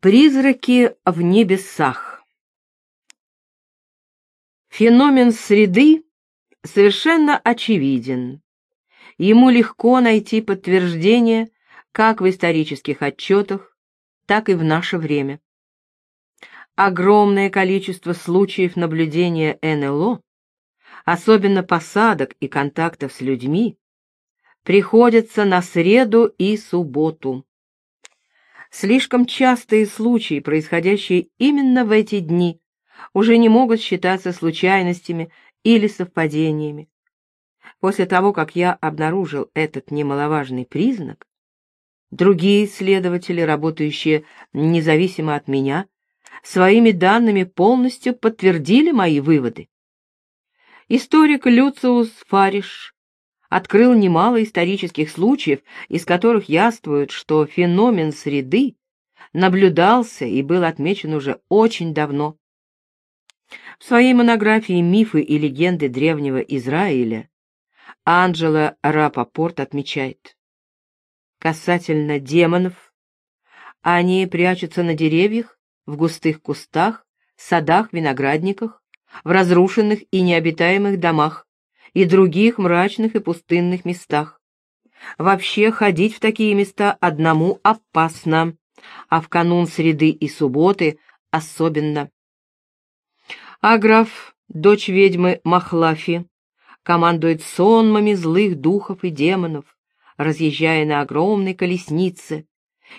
Призраки в небесах. Феномен среды совершенно очевиден. Ему легко найти подтверждение как в исторических отчетах, так и в наше время. Огромное количество случаев наблюдения НЛО, особенно посадок и контактов с людьми, приходится на среду и субботу. Слишком частые случаи, происходящие именно в эти дни, уже не могут считаться случайностями или совпадениями. После того, как я обнаружил этот немаловажный признак, другие исследователи, работающие независимо от меня, своими данными полностью подтвердили мои выводы. Историк Люциус Фариш открыл немало исторических случаев, из которых яствует, что феномен среды наблюдался и был отмечен уже очень давно. В своей монографии «Мифы и легенды древнего Израиля» Анджела Рапопорт отмечает. Касательно демонов, они прячутся на деревьях, в густых кустах, садах, виноградниках, в разрушенных и необитаемых домах, и других мрачных и пустынных местах. Вообще ходить в такие места одному опасно, а в канун среды и субботы особенно. Аграф, дочь ведьмы Махлафи, командует сонмами злых духов и демонов, разъезжая на огромной колеснице.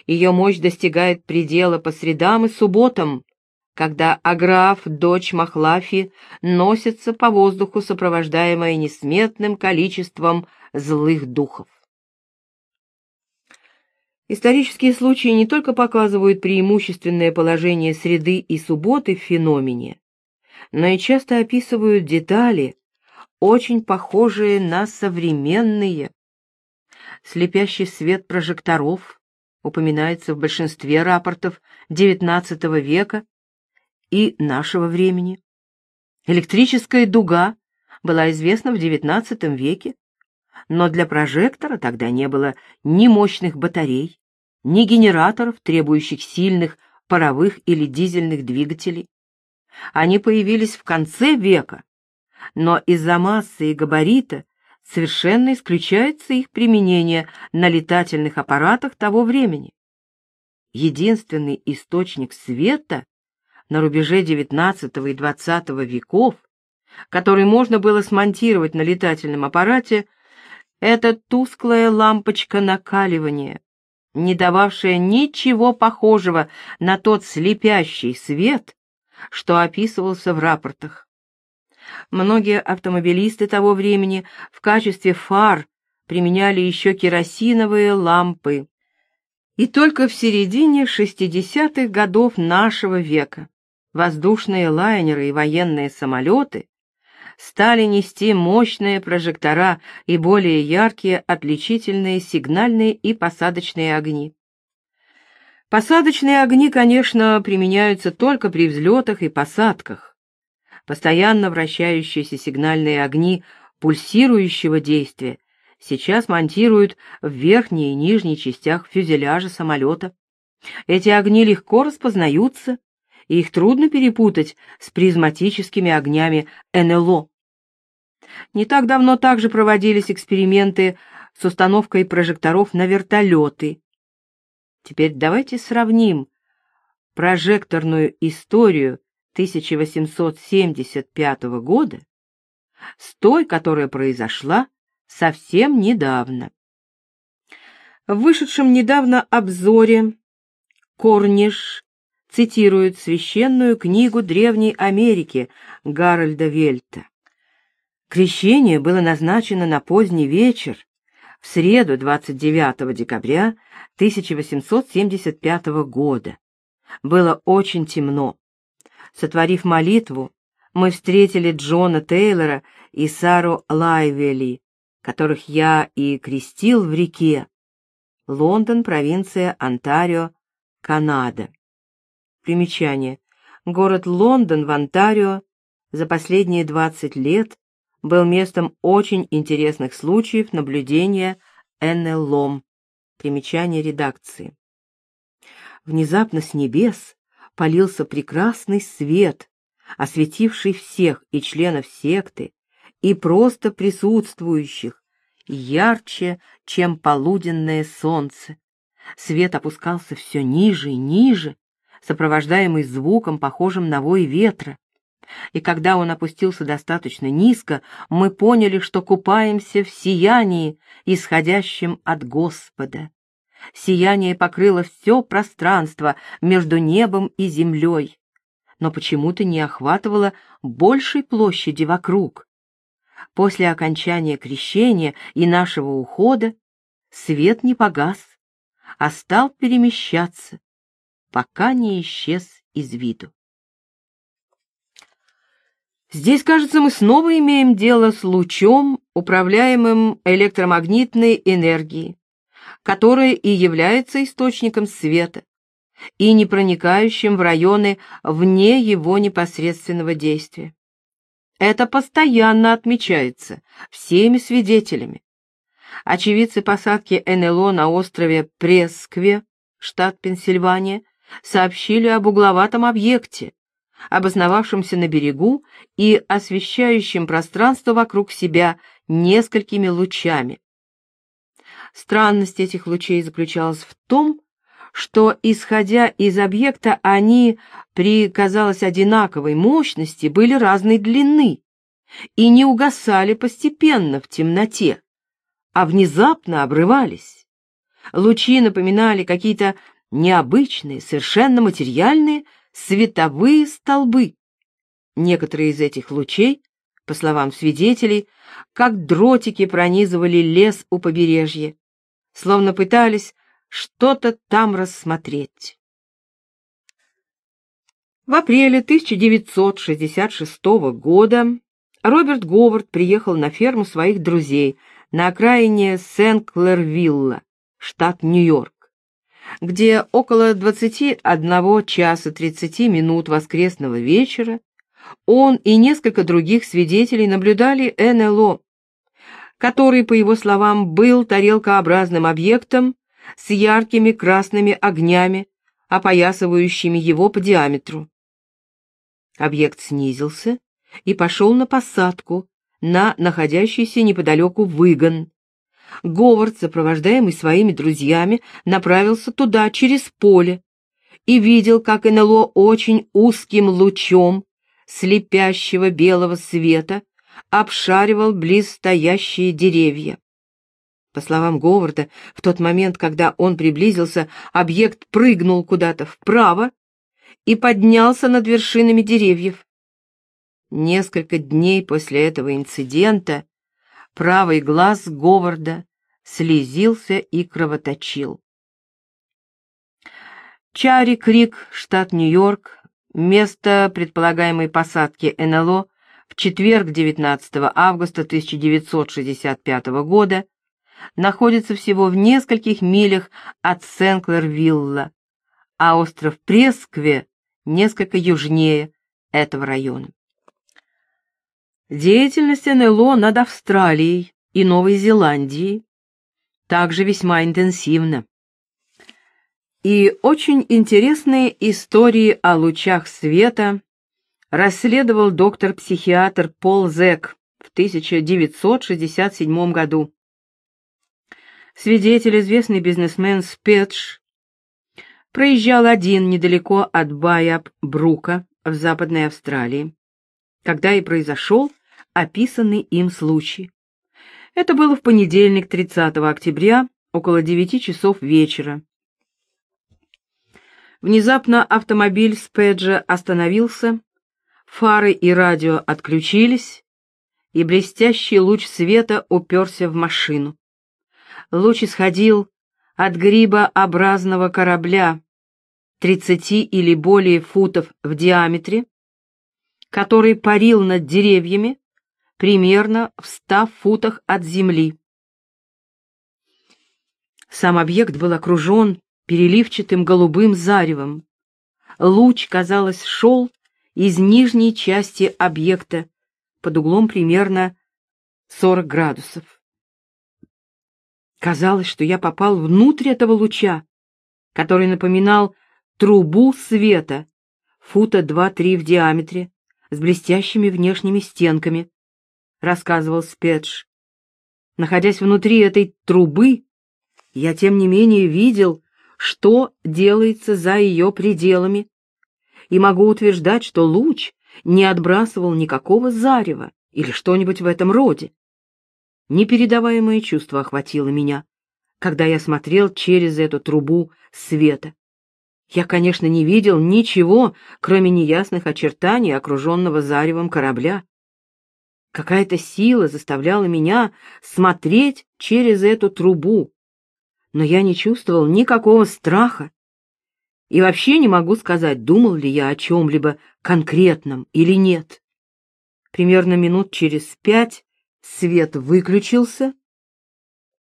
Ее мощь достигает предела по средам и субботам, когда Аграф, дочь Махлафи, носится по воздуху, сопровождаемая несметным количеством злых духов. Исторические случаи не только показывают преимущественное положение среды и субботы в феномене, но и часто описывают детали, очень похожие на современные. Слепящий свет прожекторов упоминается в большинстве рапортов XIX века и нашего времени. Электрическая дуга была известна в XIX веке, но для прожектора тогда не было ни мощных батарей, ни генераторов, требующих сильных паровых или дизельных двигателей. Они появились в конце века, но из-за массы и габарита совершенно исключается их применение на летательных аппаратах того времени. Единственный источник света на рубеже XIX и XX веков, который можно было смонтировать на летательном аппарате, это тусклая лампочка накаливания, не дававшая ничего похожего на тот слепящий свет, что описывался в рапортах. Многие автомобилисты того времени в качестве фар применяли еще керосиновые лампы. И только в середине 60-х годов нашего века воздушные лайнеры и военные самолеты стали нести мощные прожектора и более яркие отличительные сигнальные и посадочные огни. Посадочные огни, конечно, применяются только при взлетах и посадках. Постоянно вращающиеся сигнальные огни пульсирующего действия сейчас монтируют в верхней и нижней частях фюзеляжа самолета. Эти огни легко распознаются и их трудно перепутать с призматическими огнями НЛО. Не так давно также проводились эксперименты с установкой прожекторов на вертолеты. Теперь давайте сравним прожекторную историю 1875 года с той, которая произошла совсем недавно. В вышедшем недавно обзоре Корниш цитирует священную книгу Древней Америки Гарольда Вельта. Крещение было назначено на поздний вечер, в среду 29 декабря 1875 года. Было очень темно. Сотворив молитву, мы встретили Джона Тейлора и Сару Лайвели, которых я и крестил в реке. Лондон, провинция Онтарио, Канада. Примечание. Город Лондон в Онтарио за последние 20 лет был местом очень интересных случаев наблюдения НЛО. Примечание редакции. внезапно с небес полился прекрасный свет, осветивший всех и членов секты, и просто присутствующих, ярче, чем полуденное солнце. Свет опускался все ниже и ниже, сопровождаемый звуком, похожим на вой ветра. И когда он опустился достаточно низко, мы поняли, что купаемся в сиянии, исходящем от Господа. Сияние покрыло все пространство между небом и землей, но почему-то не охватывало большей площади вокруг. После окончания крещения и нашего ухода свет не погас, а стал перемещаться, пока не исчез из виду. Здесь, кажется, мы снова имеем дело с лучом, управляемым электромагнитной энергией, которая и является источником света, и не проникающим в районы вне его непосредственного действия. Это постоянно отмечается всеми свидетелями. Очевидцы посадки НЛО на острове Прескве, штат Пенсильвания, сообщили об угловатом объекте, обосновавшемся на берегу и освещающем пространство вокруг себя несколькими лучами. Странность этих лучей заключалась в том, что, исходя из объекта, они при, казалось, одинаковой мощности были разной длины и не угасали постепенно в темноте, а внезапно обрывались. Лучи напоминали какие-то необычные, совершенно материальные световые столбы. Некоторые из этих лучей, по словам свидетелей, как дротики пронизывали лес у побережья, словно пытались что-то там рассмотреть. В апреле 1966 года Роберт Говард приехал на ферму своих друзей на окраине Сен-Клервилла, штат Нью-Йорк, где около 21 часа 30 минут воскресного вечера он и несколько других свидетелей наблюдали НЛО, который, по его словам, был тарелкообразным объектом, с яркими красными огнями, опоясывающими его по диаметру. Объект снизился и пошел на посадку на находящийся неподалеку выгон. Говард, сопровождаемый своими друзьями, направился туда, через поле, и видел, как НЛО очень узким лучом слепящего белого света обшаривал близ стоящие деревья. По словам Говарда, в тот момент, когда он приблизился, объект прыгнул куда-то вправо и поднялся над вершинами деревьев. Несколько дней после этого инцидента правый глаз Говарда слезился и кровоточил. Чари Крик, штат Нью-Йорк, место предполагаемой посадки НЛО в четверг 19 августа 1965 года находится всего в нескольких милях от Сенклер-Вилла, а остров Прескве несколько южнее этого района. Деятельность НЛО над Австралией и Новой Зеландией также весьма интенсивна. И очень интересные истории о лучах света расследовал доктор-психиатр Пол Зек в 1967 году. Свидетель, известный бизнесмен Спетш, проезжал один недалеко от Байаб-Брука в Западной Австралии, когда и произошел описанный им случай. Это было в понедельник, 30 октября, около 9 часов вечера. Внезапно автомобиль Спеджа остановился, фары и радио отключились, и блестящий луч света уперся в машину луч исходил от грибообразного корабля, тридцати или более футов в диаметре, который парил над деревьями примерно в ста футах от земли. Сам объект был окружен переливчатым голубым заревом. Луч, казалось, шел из нижней части объекта под углом примерно 40 градусов. Казалось, что я попал внутрь этого луча, который напоминал трубу света, фута два-три в диаметре, с блестящими внешними стенками, — рассказывал Спедж. Находясь внутри этой трубы, я, тем не менее, видел, что делается за ее пределами, и могу утверждать, что луч не отбрасывал никакого зарева или что-нибудь в этом роде. Непередаваемое чувство охватило меня, когда я смотрел через эту трубу света. Я, конечно, не видел ничего, кроме неясных очертаний окруженного заревом корабля. Какая-то сила заставляла меня смотреть через эту трубу, но я не чувствовал никакого страха. И вообще не могу сказать, думал ли я о чем-либо конкретном или нет. Примерно минут через пять свет выключился.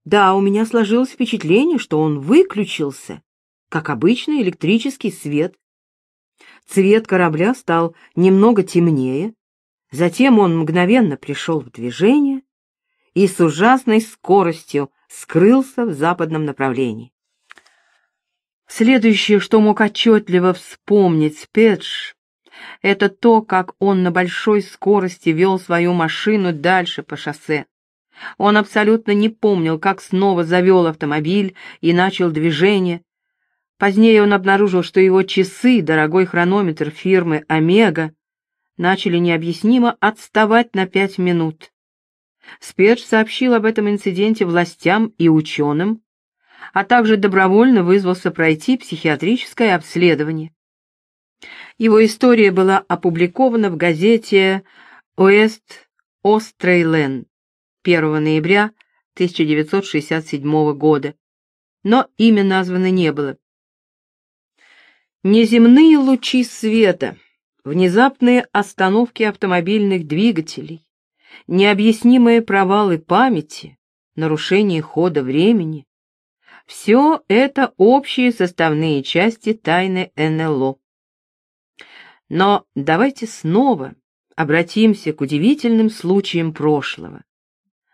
Да, у меня сложилось впечатление, что он выключился, как обычный электрический свет. Цвет корабля стал немного темнее, затем он мгновенно пришел в движение и с ужасной скоростью скрылся в западном направлении. Следующее, что мог отчетливо вспомнить Педж, это то, как он на большой скорости вел свою машину дальше по шоссе. Он абсолютно не помнил, как снова завел автомобиль и начал движение, Позднее он обнаружил, что его часы, дорогой хронометр фирмы «Омега», начали необъяснимо отставать на пять минут. Спедж сообщил об этом инциденте властям и ученым, а также добровольно вызвался пройти психиатрическое обследование. Его история была опубликована в газете «Уэст Острейленд» 1 ноября 1967 года, но имя названо не было. Неземные лучи света, внезапные остановки автомобильных двигателей, необъяснимые провалы памяти, нарушение хода времени — все это общие составные части тайны НЛО. Но давайте снова обратимся к удивительным случаям прошлого,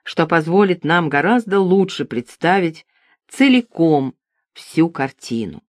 что позволит нам гораздо лучше представить целиком всю картину.